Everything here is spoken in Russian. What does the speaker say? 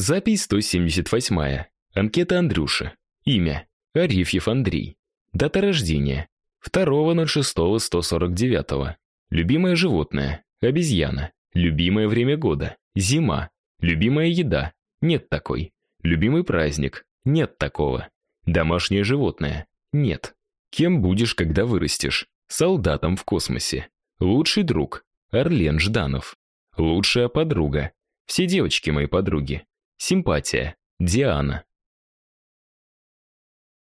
Запись 178. Анкета Андрюши. Имя: Арифьев Андрей. Дата рождения: 2.06.149. Любимое животное: обезьяна. Любимое время года: зима. Любимая еда: нет такой. Любимый праздник: нет такого. Домашнее животное: нет. Кем будешь, когда вырастешь? Солдатом в космосе. Лучший друг: Орлен Жданов. Лучшая подруга: все девочки мои подруги. Симпатия: Диана.